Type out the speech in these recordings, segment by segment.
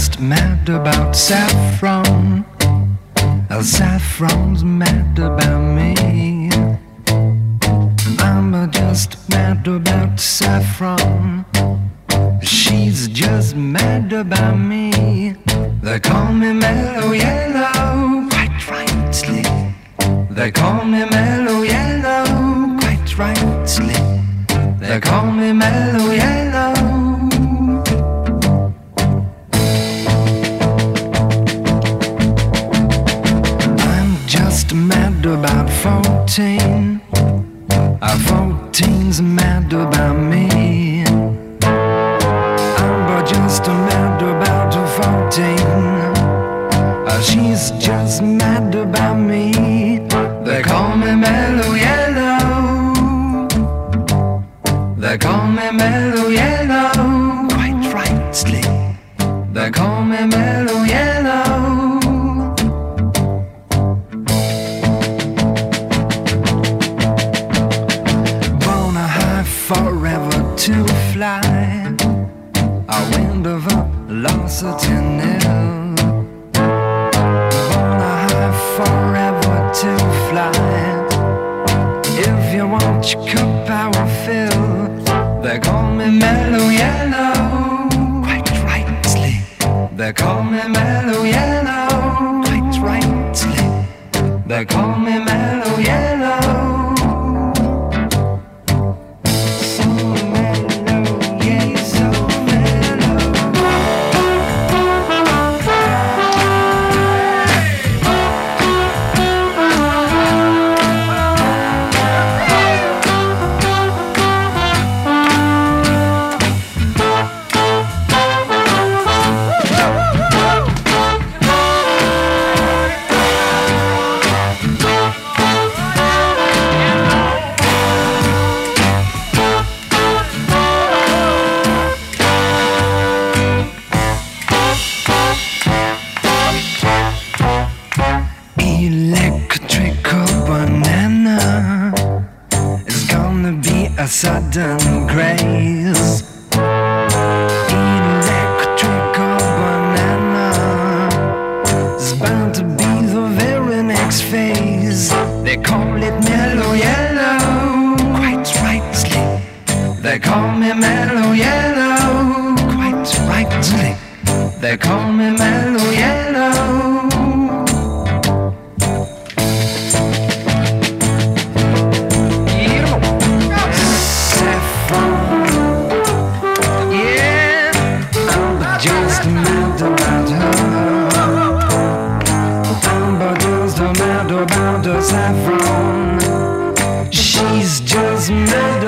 just mad about saffron. Oh, saffron's mad about me. I'm just mad about saffron. She's just mad about me. They call me mellow yellow, quite rightly. They call me mellow yellow, quite rightly. They call me mellow yellow. about 14. our 14's mad matter about me. She's just mad.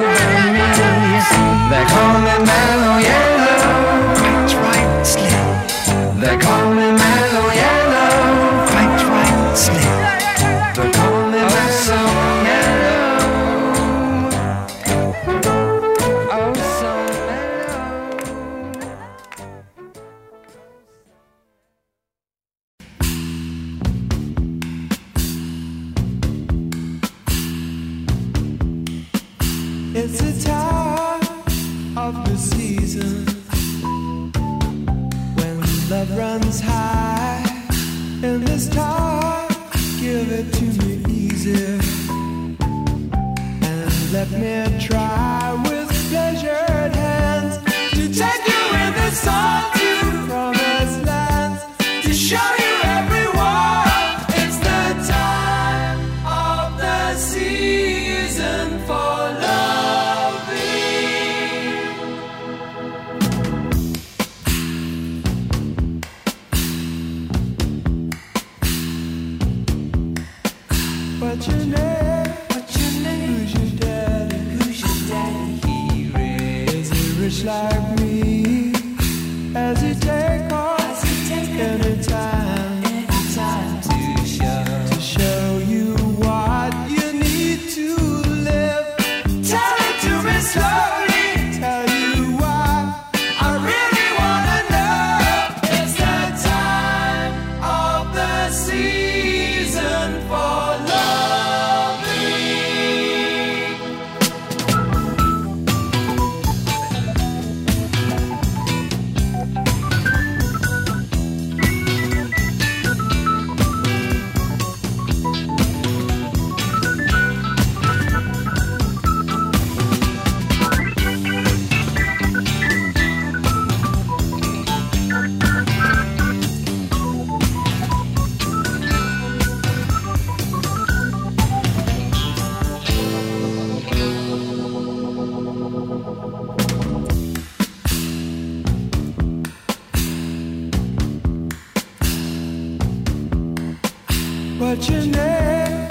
What's your name?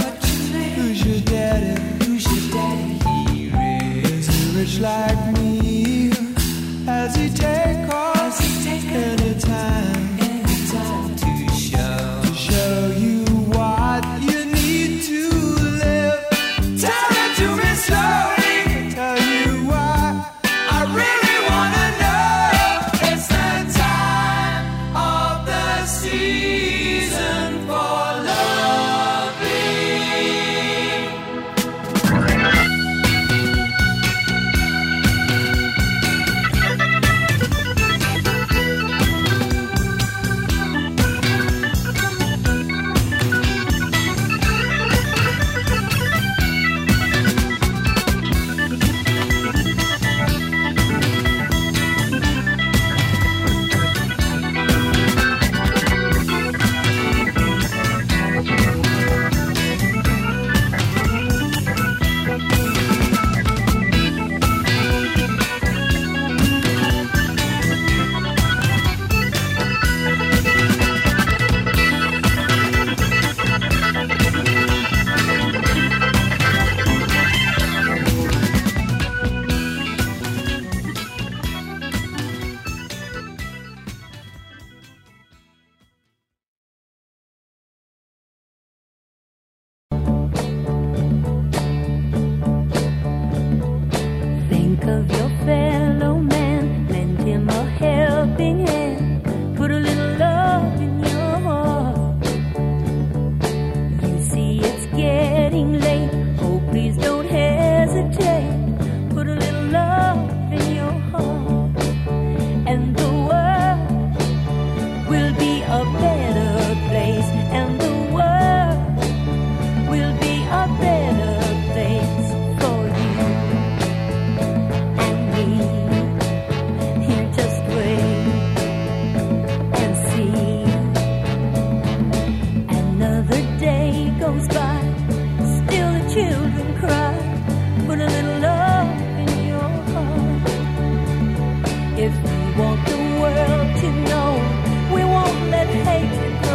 Who's your daddy? Who's your daddy? Is he rich like me? think of your fellow man. to know. We won't let hate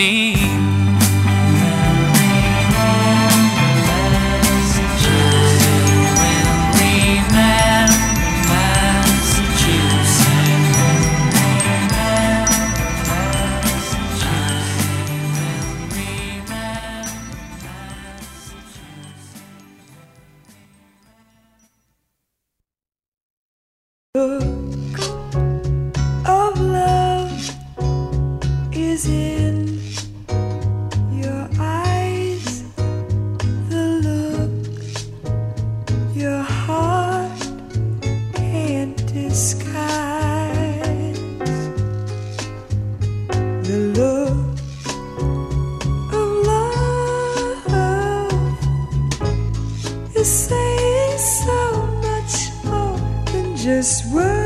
seen. Than just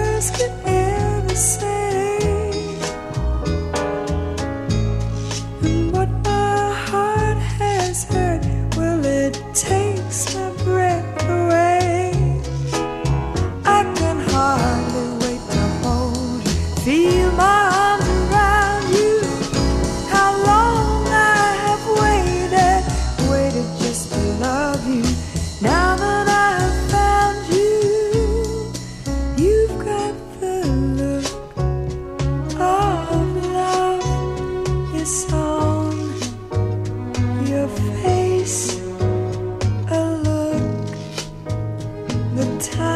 time